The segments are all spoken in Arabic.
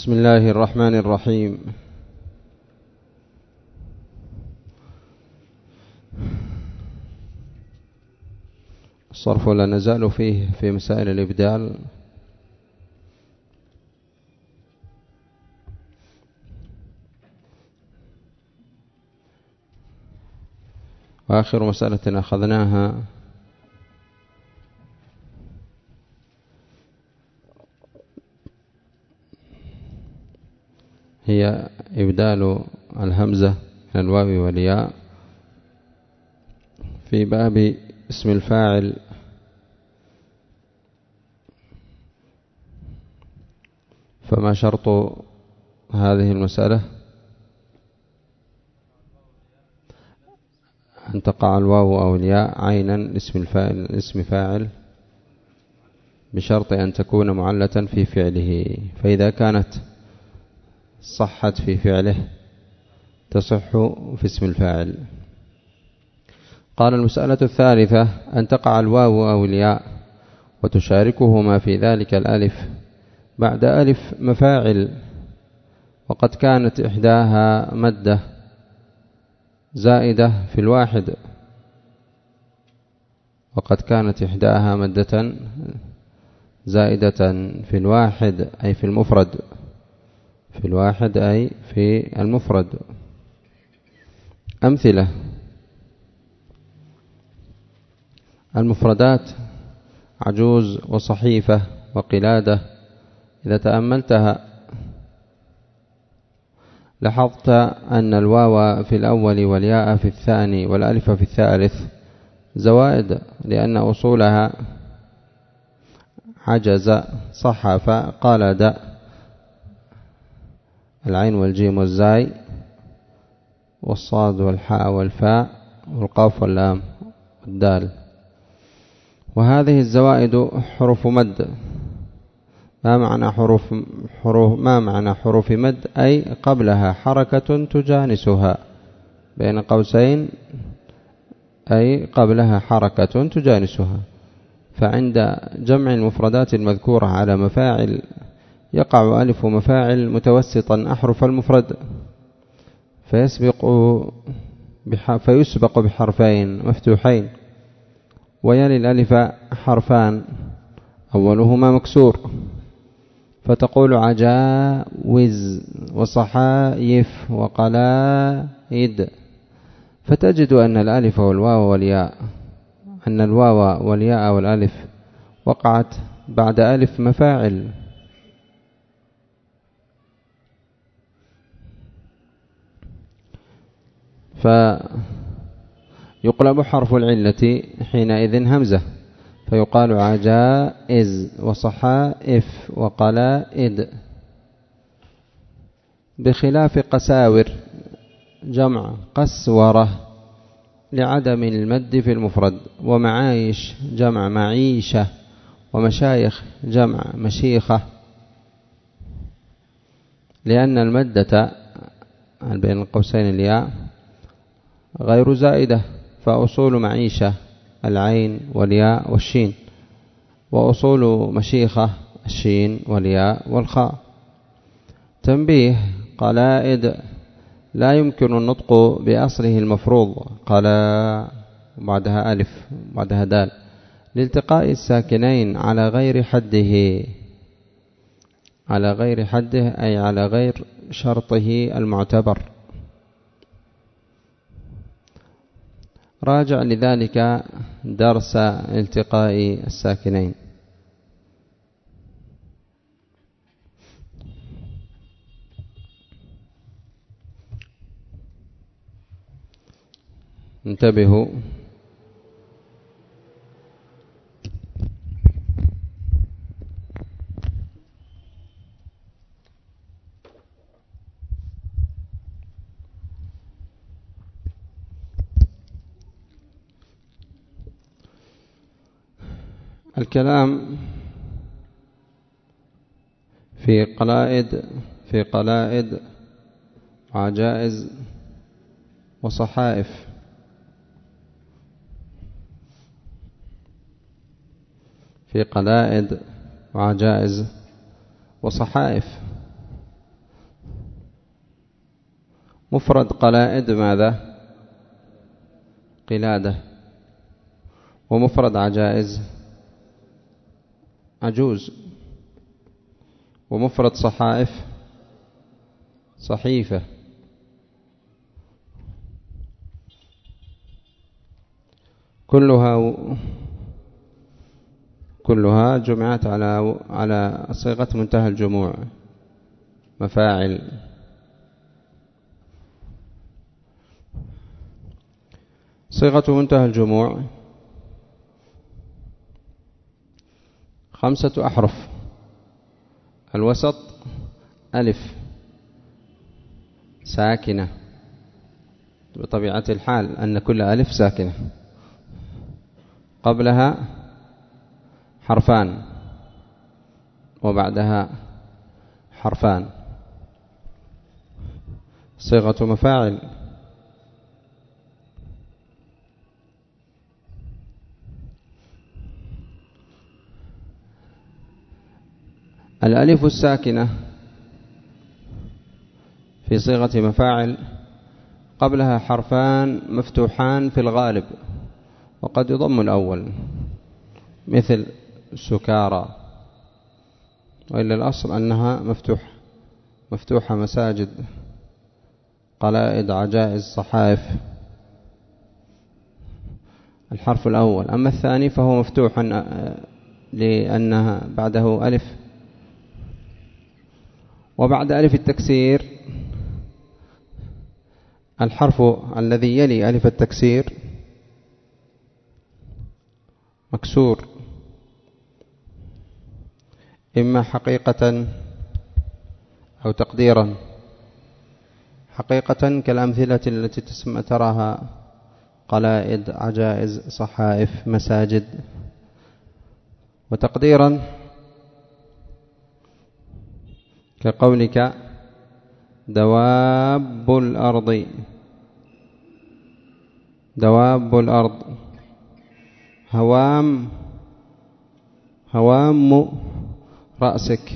بسم الله الرحمن الرحيم. الصرف لا نزال فيه في مسائل الإبدال. وآخر مسألة أخذناها هي إبدال الهمزة من الواو والياء. في باب اسم الفاعل فما شرط هذه المسألة؟ أن تقع الواو أو الياء عينا اسم الفاعل اسم فاعل بشرط أن تكون معلة في فعله. فإذا كانت صحت في فعله تصح في اسم الفاعل. قال المسألة الثالثة أن تقع الواو أو الياء وتشاركهما في ذلك الألف بعد ألف مفاعل وقد كانت إحداها مدة زائدة في الواحد وقد كانت إحداها مدة زائدة في الواحد أي في المفرد. في الواحد أي في المفرد. أمثلة. المفردات عجوز وصحيفة وقلادة. إذا تأملتها لاحظت أن الواو في الأول والياء في الثاني والألف في الثالث زوائد لأن أصولها عجز صحف قلد. العين والجيم والزاي والصاد والحاء والفاء والقاف واللام والدال. وهذه الزوائد حروف مد. ما معنى حروف حروف ما معنى حروف مد؟ أي قبلها حركة تجانسها بين قوسين أي قبلها حركة تجانسها. فعند جمع المفردات المذكورة على مفاعل يقع ألف مفاعل متوسطا أحرف المفرد. فيسبق فيسبق بحرفين مفتوحين. ويلي الألف حرفان أولهما مكسور. فتقول عجاوز وصحايف وقلائد. فتجد أن الألف والواو والياء أن الواو والياء والألف وقعت بعد ألف مفاعل. فيقلب حرف العلة حينئذ همزة فيقال عجائز وصحائف وقلائد. بخلاف قساور جمع قسورة لعدم المد في المفرد ومعايش جمع معيشة ومشايخ جمع مشيخة. لأن المدة بين القوسين الياء؟ غير زائدة فأصول معيشة العين والياء والشين. وأصول مشيخة الشين والياء والخاء. تنبيه قلائد. لا يمكن النطق بأصله المفروض. قلا بعدها ألف بعدها دال. لالتقاء الساكنين على غير حده. على غير حده أي على غير شرطه المعتبر. راجع لذلك درس التقاء الساكنين. انتبهوا. الكلام في قلائد في قلائد وعجائز وصحائف. في قلائد وعجائز وصحائف. مفرد قلائد ماذا؟ قلادة. ومفرد عجائز عجوز ومفرد صحائف صحيفة. كلها كلها جمعت على على صيغة منتهى الجموع. مفاعل. صيغة منتهى الجموع. خمسة أحرف. الوسط ألف. ساكنة. بطبيعة الحال أن كل ألف ساكنة. قبلها حرفان. وبعدها حرفان. صيغة مفاعل. الألف الساكنة في صيغة مفاعل قبلها حرفان مفتوحان في الغالب وقد يضم الأول مثل سكارى. وإلا الأصل أنها مفتوحة مفتوحة مساجد قلائد عجائز صحائف. الحرف الأول أما الثاني فهو مفتوح لأنها بعده ألف. وبعد ألف التكسير الحرف الذي يلي ألف التكسير مكسور. إما حقيقة أو تقديرا. حقيقة كالأمثلة التي تسمى تراها قلائد عجائز صحائف مساجد. وتقديرا كقولك دواب الأرض. دواب الأرض. هوام. هوام رأسك.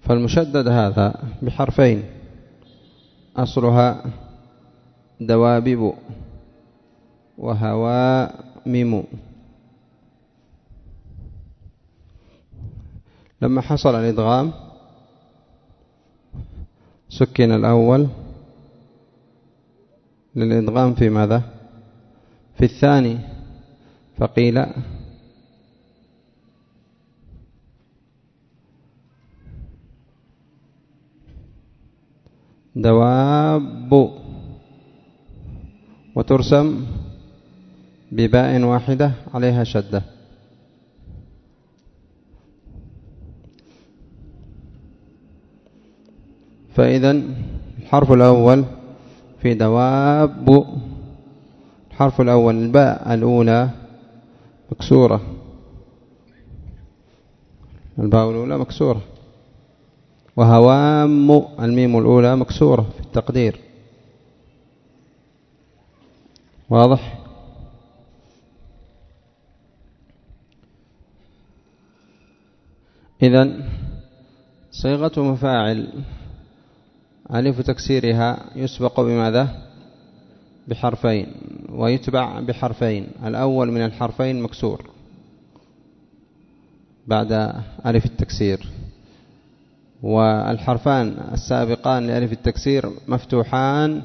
فالمشدد هذا بحرفين. أصلها دوابب وهوامم لما حصل الإدغام سكن الأول للإدغام في ماذا؟ في الثاني فقيل دواب. وترسم بباء واحدة عليها شدة. فإذا الحرف الأول في دواب. الحرف الأول الباء الأولى مكسورة. الباء الأولى مكسورة. وهوام الميم الأولى مكسورة في التقدير. واضح؟ إذن صيغة مفاعل ألف تكسيرها يسبق بماذا؟ بحرفين ويتبع بحرفين الأول من الحرفين مكسور بعد ألف التكسير والحرفان السابقان لألف التكسير مفتوحان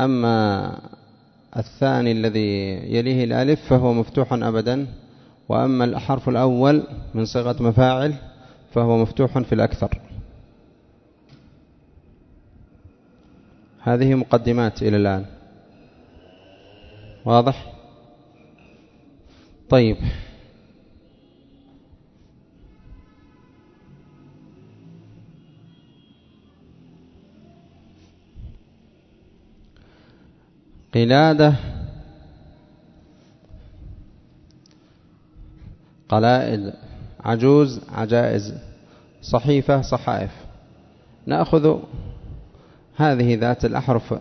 أما الثاني الذي يليه الألف فهو مفتوح أبدا وأما الحرف الأول من صيغة مفاعل فهو مفتوح في الأكثر. هذه مقدمات إلى الآن. واضح؟ طيب. قلادة قلائد عجوز عجائز صحيفة صحائف. نأخذ هذه ذات الأحرف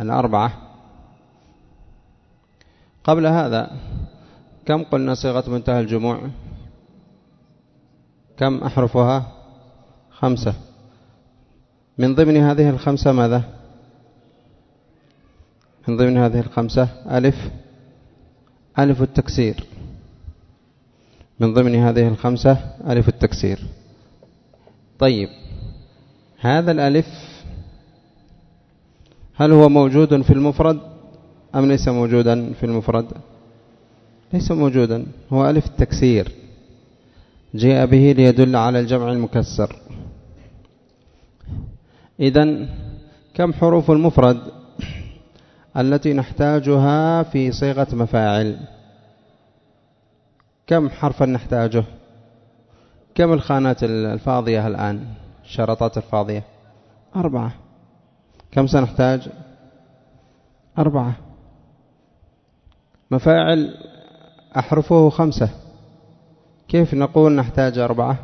الأربعة. قبل هذا كم قلنا صيغة منتهى الجموع؟ كم أحرفها؟ خمسة. من ضمن هذه الخمسة ماذا؟ من ضمن هذه الخمسة ألف. ألف التكسير. من ضمن هذه الخمسة ألف التكسير. طيب هذا الألف هل هو موجود في المفرد أم ليس موجودا في المفرد؟ ليس موجودا هو ألف التكسير. جاء به ليدل على الجمع المكسر. إذا كم حروف المفرد التي نحتاجها في صيغة مفاعل؟ كم حرفا نحتاجه؟ كم الخانات الفاضية الآن؟ الشرطات الفاضية. أربعة. كم سنحتاج؟ أربعة. مفاعل أحرفه خمسة. كيف نقول نحتاج أربعة؟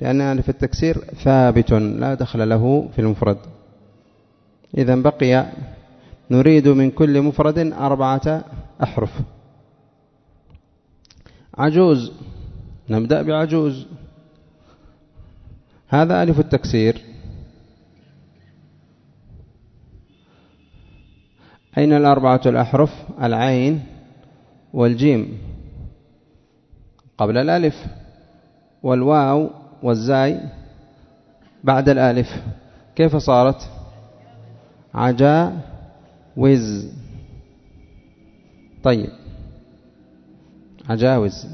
لأن ألف التكسير ثابت لا دخل له في المفرد. إذا بقي نريد من كل مفرد أربعة أحرف. عجوز. نبدأ بعجوز. هذا ألف التكسير. أين الأربعة الأحرف؟ العين والجيم. قبل الألف. والواو والزاي بعد الألف. كيف صارت؟ عجا وز. طيب. عجاوز.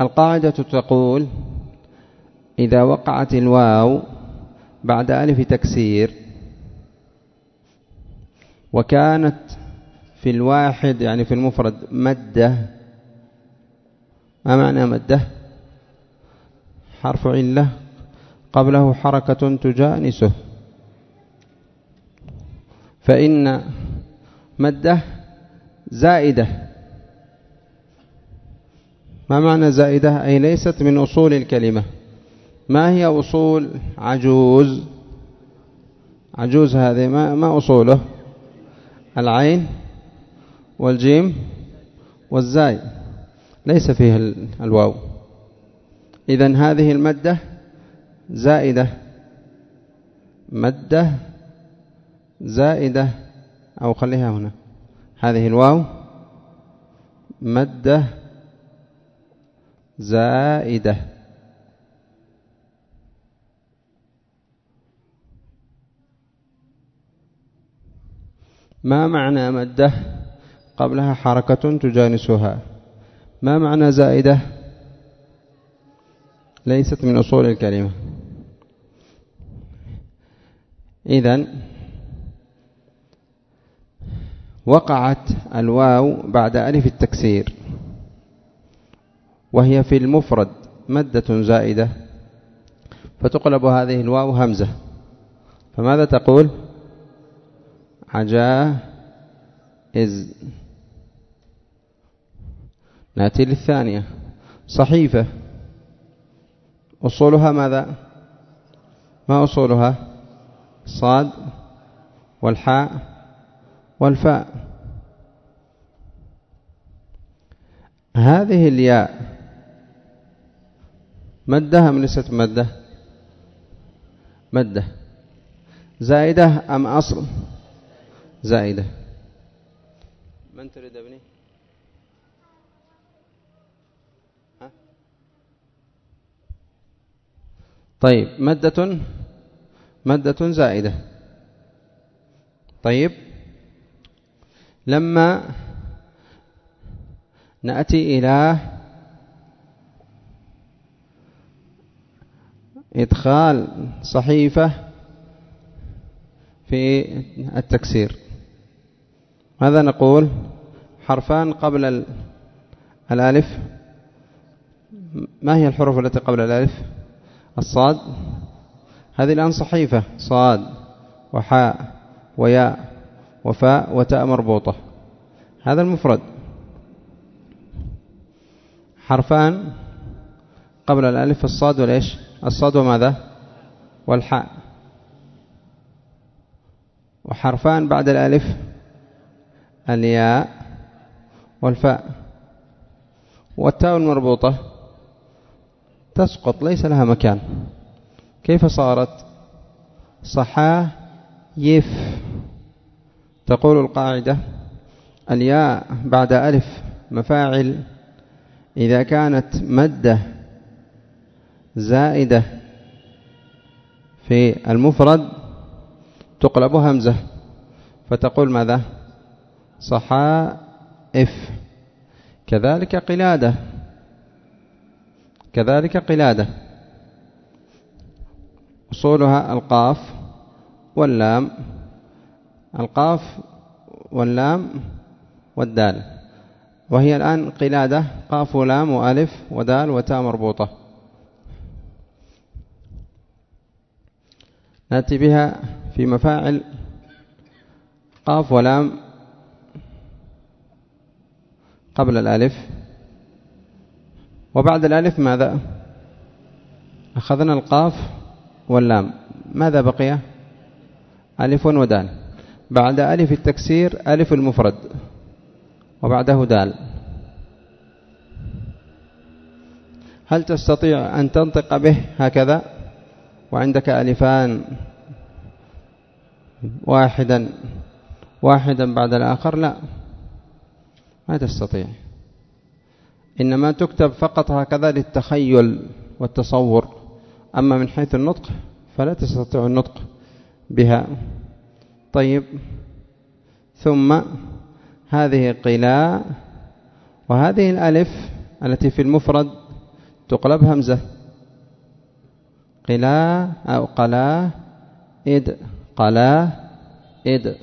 القاعدة تقول إذا وقعت الواو بعد ألف تكسير وكانت في الواحد يعني في المفرد مدة ما معنى مدة؟ حرف علة قبله حركة تجانسه. فإن مدة زائدة. ما معنى زائدة؟ أي ليست من أصول الكلمة. ما هي أصول؟ عجوز. عجوز هذه ما, ما أصوله؟ العين والجيم والزاي. ليس فيها الواو. إذا هذه المدة زائدة. مدة زائدة. أو خليها هنا. هذه الواو. مدة زائدة. ما معنى مدة؟ قبلها حركة تجانسها. ما معنى زائدة؟ ليست من أصول الكلمة. إذن وقعت الواو بعد ألف التكسير. وهي في المفرد مدة زائدة. فتقلب هذه الواو همزة. فماذا تقول؟ عجائز نأتي للثانية. صحيفة. أصولها ماذا؟ ما أصولها؟ صاد والحاء والفاء. هذه الياء مدها من ليست مدة؟ مدة. زائدة أم أصل؟ زائدة. من تريد أبني؟ ها؟ طيب مدة مدة زائدة. طيب. لما نأتي إلى إدخال صحيفة في التكسير. ماذا نقول؟ حرفان قبل الألف. ما هي الحروف التي قبل الألف؟ الصاد. هذه الآن صحيفة. صاد وحاء وياء وفاء وتاء مربوطة. هذا المفرد. حرفان قبل الألف الصاد والإيش؟ الصاد وماذا والحاء. وحرفان بعد الألف الياء والفاء. والتاء المربوطة تسقط ليس لها مكان. كيف صارت؟ صحايف. تقول القاعدة الياء بعد ألف مفاعل. إذا كانت مدة زائدة في المفرد تقلب همزة فتقول ماذا؟ صحائف. كذلك قلادة. كذلك قلادة. أصولها القاف واللام. القاف واللام والدال. وهي الآن قلادة قاف ولام وألف ودال وتاء مربوطة. نأتي بها في مفاعل قاف ولام قبل الألف. وبعد الألف ماذا؟ أخذنا القاف واللام. ماذا بقي؟ ألف ودال. بعد ألف التكسير ألف المفرد. وبعده دال. هل تستطيع أن تنطق به هكذا؟ وعندك ألفان واحدا واحدا بعد الآخر لا ما تستطيع. إنما تكتب فقط هكذا للتخيل والتصور. أما من حيث النطق فلا تستطيع النطق بها. طيب. ثم هذه قلاء وهذه الألف التي في المفرد تقلب همزة. قلاء أو قلا إد قلا إد.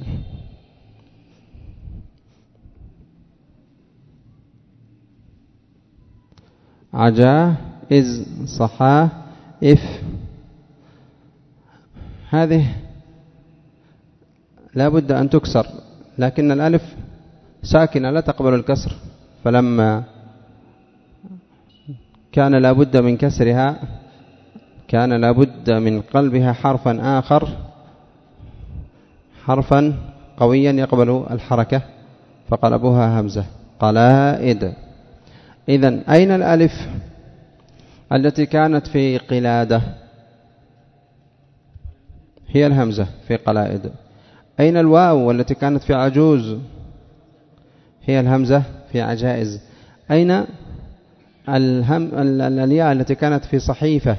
عجا إز صحا إف. هذه لا بد أن تكسر لكن الألف ساكنة لا تقبل الكسر. فلما كان لا بد من كسرها كان لا بد من قلبها حرفا آخر حرفا قويا يقبل الحركة. فقلبوها همزة قلائد. إذا أين الألف التي كانت في قلادة؟ هي الهمزة في قلائد. أين الواو التي كانت في عجوز؟ هي الهمزة في عجائز. أين الهم الياء التي كانت في صحيفة؟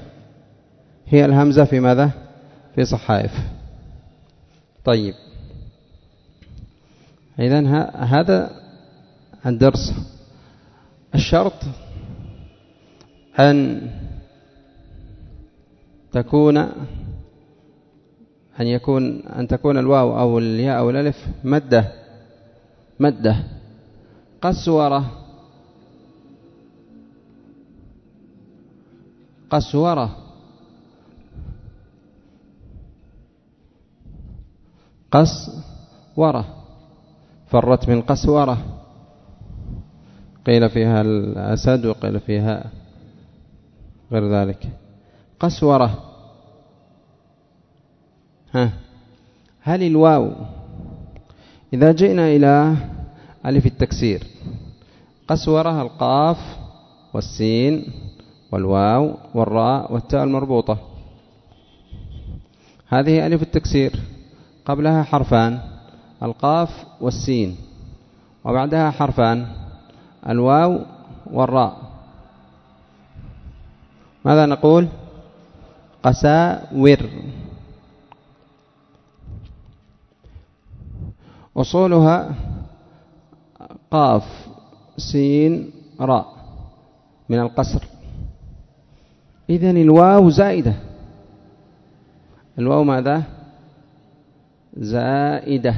هي الهمزة في ماذا؟ في صحائف. طيب. إذن هذا الدرس. الشرط أن تكون أن يكون أن تكون الواو أو الياء أو الألف مدة مدة قسورة قسورة قسورة فرت من قسورة قيل فيها الأسد وقيل فيها غير ذلك. قسورة ها. هل الواو؟ إذا جئنا إلى ألف التكسير. قسورة القاف والسين والواو والراء والتاء المربوطة. هذه ألف التكسير. قبلها حرفان القاف والسين وبعدها حرفان الواو والراء. ماذا نقول؟ قساور. أصولها قاف سين راء من القصر. إذن الواو زائدة. الواو ماذا؟ زائدة.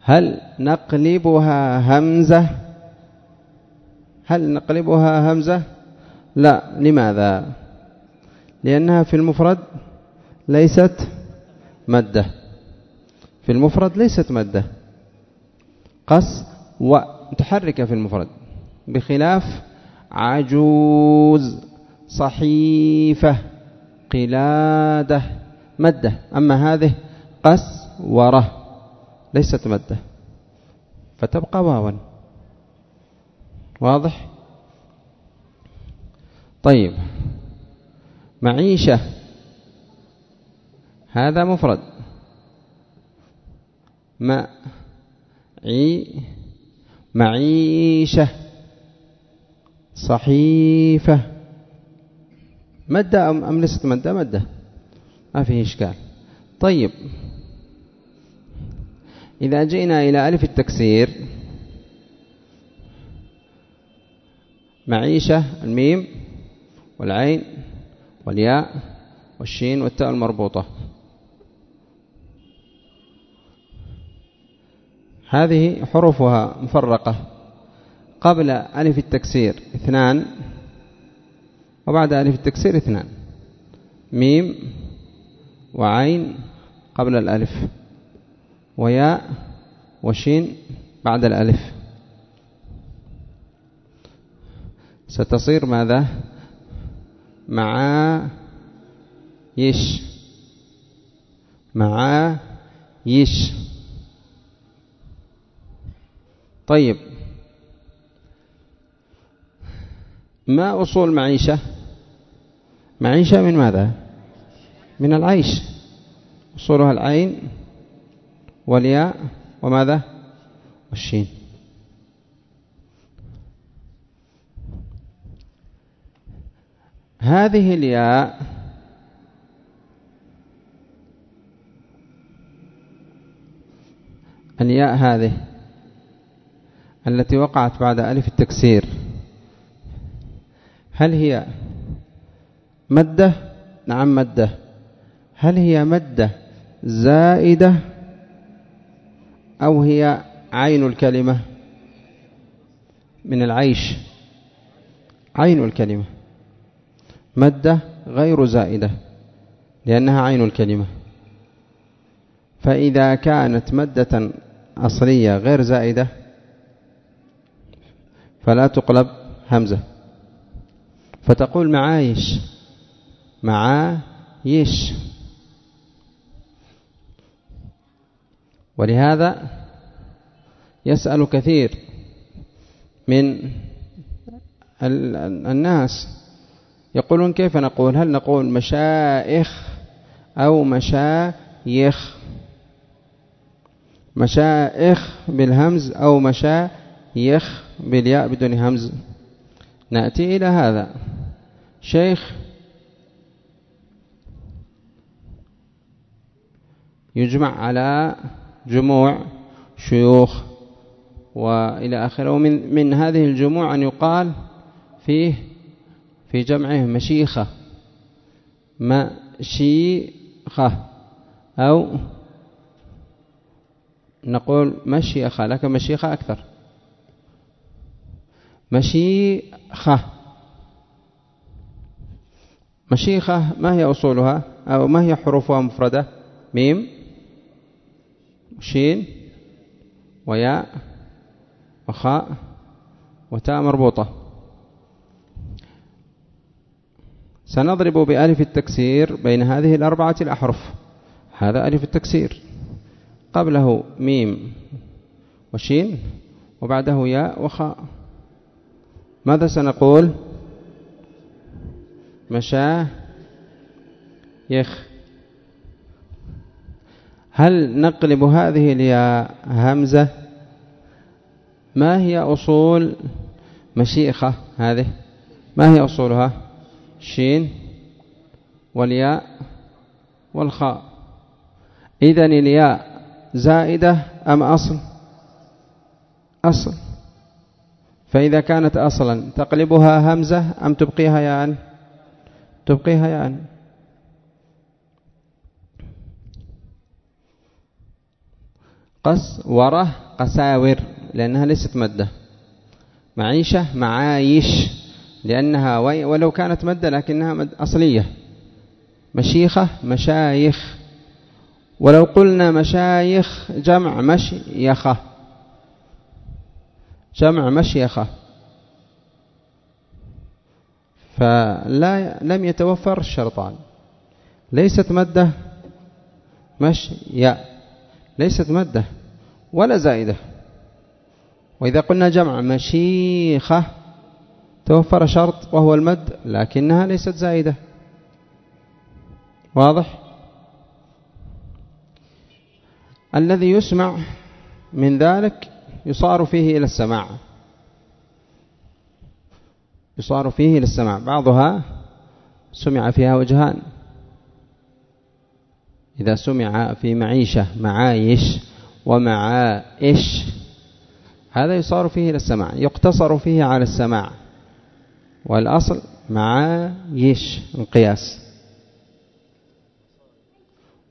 هل نقلبها همزة؟ هل نقلبها همزة؟ لا. لماذا؟ لأنها في المفرد ليست مده في المفرد ليست مادة. قص ومتحركة في المفرد. بخلاف عجوز صحيفة قلادة مدة أما هذه قس وره ليست مدة فتبقى واوا. واضح؟ طيب. معيشة. هذا مفرد. معي معيشة. صحيفة. مدة أم ليست مدة؟ مدة. ما فيه إشكال. طيب. إذا جئنا إلى ألف التكسير. معيشة الميم والعين والياء والشين والتاء المربوطة. هذه حروفها مفرقة قبل ألف التكسير اثنان وبعد ألف التكسير اثنان. ميم وعين قبل الألف. وياء وشين بعد الألف. ستصير ماذا؟ مع يش مع يش طيب. ما أصول معيشة؟ معيشة من ماذا؟ من العيش. أصولها العين. والياء وماذا؟ والشين. هذه الياء الياء هذه التي وقعت بعد ألف التكسير. هل هي مدة؟ نعم مدة. هل هي مدة زائدة؟ أو هي عين الكلمة من العيش. عين الكلمة. مدة غير زائدة لأنها عين الكلمة. فإذا كانت مدة أصلية غير زائدة فلا تقلب همزة. فتقول معايش. معايش. ولهذا يسأل كثير من الناس. يقولون كيف نقول؟ هل نقول مشائخ أو مشايخ؟ مشائخ بالهمز أو مشايخ بالياء بدون همز؟ نأتي إلى هذا. شيخ يجمع على جموع شيوخ وإلى آخره. ومن من هذه الجموع أن يقال فيه في جمعه مشيخة مشيخة أو نقول مشيخة لكن مشيخة أكثر. مشيخة. مشيخة ما هي أصولها؟ أو ما هي حروفها مفردة؟ ميم. شين وياء وخاء وتاء مربوطة. سنضرب بألف التكسير بين هذه الأربعة الأحرف. هذا ألف التكسير. قبله ميم وشين وبعده ياء وخاء. ماذا سنقول؟ مشاه يخ. هل نقلب هذه الياء همزة؟ ما هي أصول مشيخة هذه؟ ما هي أصولها؟ شين والياء والخاء. إذن الياء زائدة أم أصل؟ أصل. فإذا كانت أصلا تقلبها همزة أم تبقيها ياء؟ تبقيها ياء. قص ورة قساور لأنها ليست مدة معيشة معايش لأنها ولو كانت مدة لكنها مد أصلية. مشيخة مشايخ. ولو قلنا مشايخ جمع مشيخة. جمع مشيخة. فلا لم يتوفر الشرطان. ليست مدة مشي ليست مدة ولا زائدة. وإذا قلنا جمع مشيخة توفر شرط وهو المد لكنها ليست زائدة. واضح؟ الذي يسمع من ذلك يصار فيه إلى السماع. يصار فيه إلى السماع. بعضها سمع فيها وجهان. إذا سمع في معيشة معايش ومعائش هذا يصار فيه إلى السماع يقتصر فيه على السماع. والأصل معايش القياس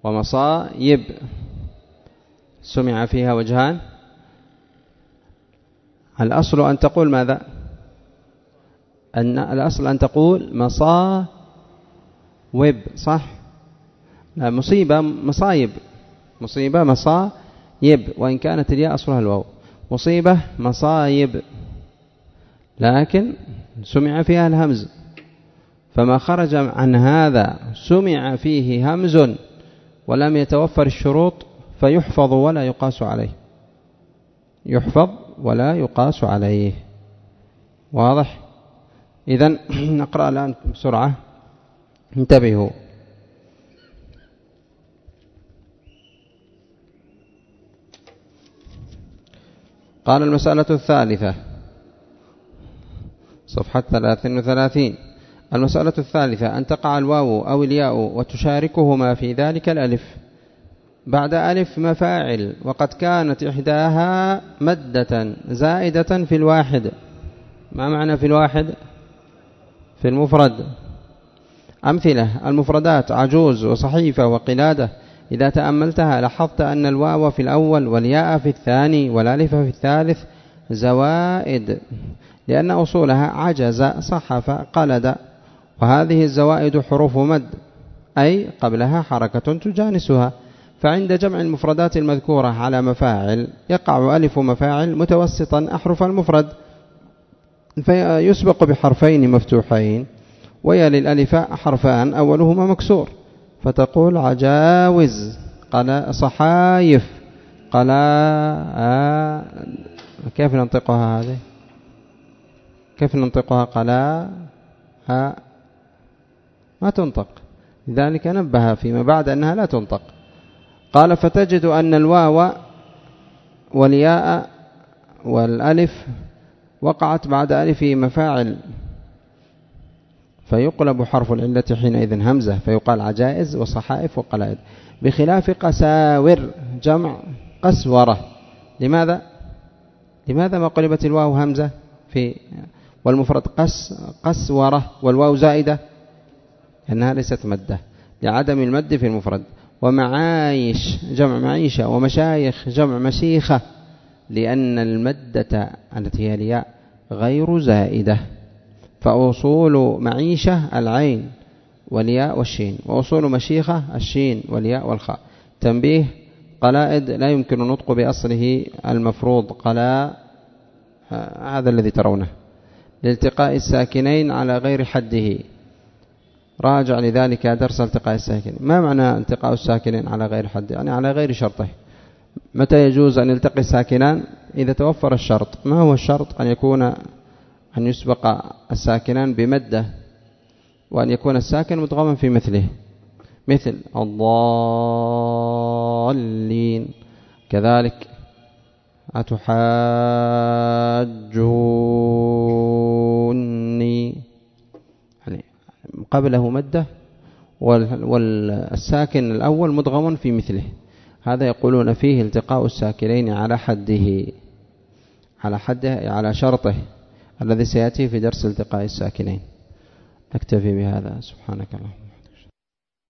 ومصايب سمع فيها وجهان. الأصل أن تقول ماذا؟ أن الأصل أن تقول مصاوب صح؟ مصيبة مصايب. مصيبة مصايب. وإن كانت الياء أصلها الواو. مصيبة مصايب. لكن سمع فيها الهمز. فما خرج عن هذا سمع فيه همز ولم يتوفر الشروط فيحفظ ولا يقاس عليه. يحفظ ولا يقاس عليه. واضح؟ إذا نقرأ الآن بسرعة. انتبهوا. قال المسألة الثالثة. صفحة 33 المسألة الثالثة أن تقع الواو أو الياء وتشاركهما في ذلك الألف. بعد ألف مفاعل وقد كانت إحداها مدة زائدة في الواحد. ما معنى في الواحد؟ في المفرد. أمثلة المفردات عجوز وصحيفة وقلادة. إذا تأملتها لاحظت أن الواو في الأول والياء في الثاني والألف في الثالث زوائد لأن أصولها عجز صحف قلد وهذه الزوائد حروف مد أي قبلها حركة تجانسها. فعند جمع المفردات المذكورة على مفاعل يقع ألف مفاعل متوسطا أحرف المفرد فيسبق بحرفين مفتوحين ويلي الألف حرفان أولهما مكسور. فتقول عجاوز قال صحايف قلا كيف ننطقها هذه؟ كيف ننطقها؟ قلا ما تنطق. لذلك نبه فيما بعد أنها لا تنطق. قال فتجد أن الواو والياء والألف وقعت بعد ألف مفاعل. فيقلب حرف العلة حينئذ همزة فيقال عجائز وصحائف وقلائد. بخلاف قساور جمع قسورة. لماذا؟ لماذا ما قلبت الواو همزة؟ في والمفرد قس قسورة والواو زائدة؟ لأنها ليست مدة لعدم المد في المفرد. ومعايش جمع معيشة. ومشايخ جمع مشيخة. لأن المدة التي هي الياء غير زائدة. فأصول معيشة العين والياء والشين وأصول مشيخة الشين والياء والخاء. تنبيه قلائد لا يمكن النطق بأصله المفروض قلاء هذا الذي ترونه. لالتقاء الساكنين على غير حده. راجع لذلك درس التقاء الساكنين. ما معنى التقاء الساكنين على غير حد؟ يعني على غير شرطه. متى يجوز أن يلتقي الساكنان؟ إذا توفر الشرط. ما هو الشرط؟ أن يكون أن يسبق الساكنان بمدة وأن يكون الساكن مدغما في مثله. مثل الضالين. كذلك أتحاجوني. يعني قبله مدة والساكن الأول مدغم في مثله. هذا يقولون فيه التقاء الساكنين على حده على حده على شرطه. الذي سيأتي في درس التقاء الساكنين. نكتفي بهذا. سبحانك اللهم.